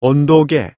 언덕에